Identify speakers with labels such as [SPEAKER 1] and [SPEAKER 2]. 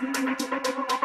[SPEAKER 1] Gracias.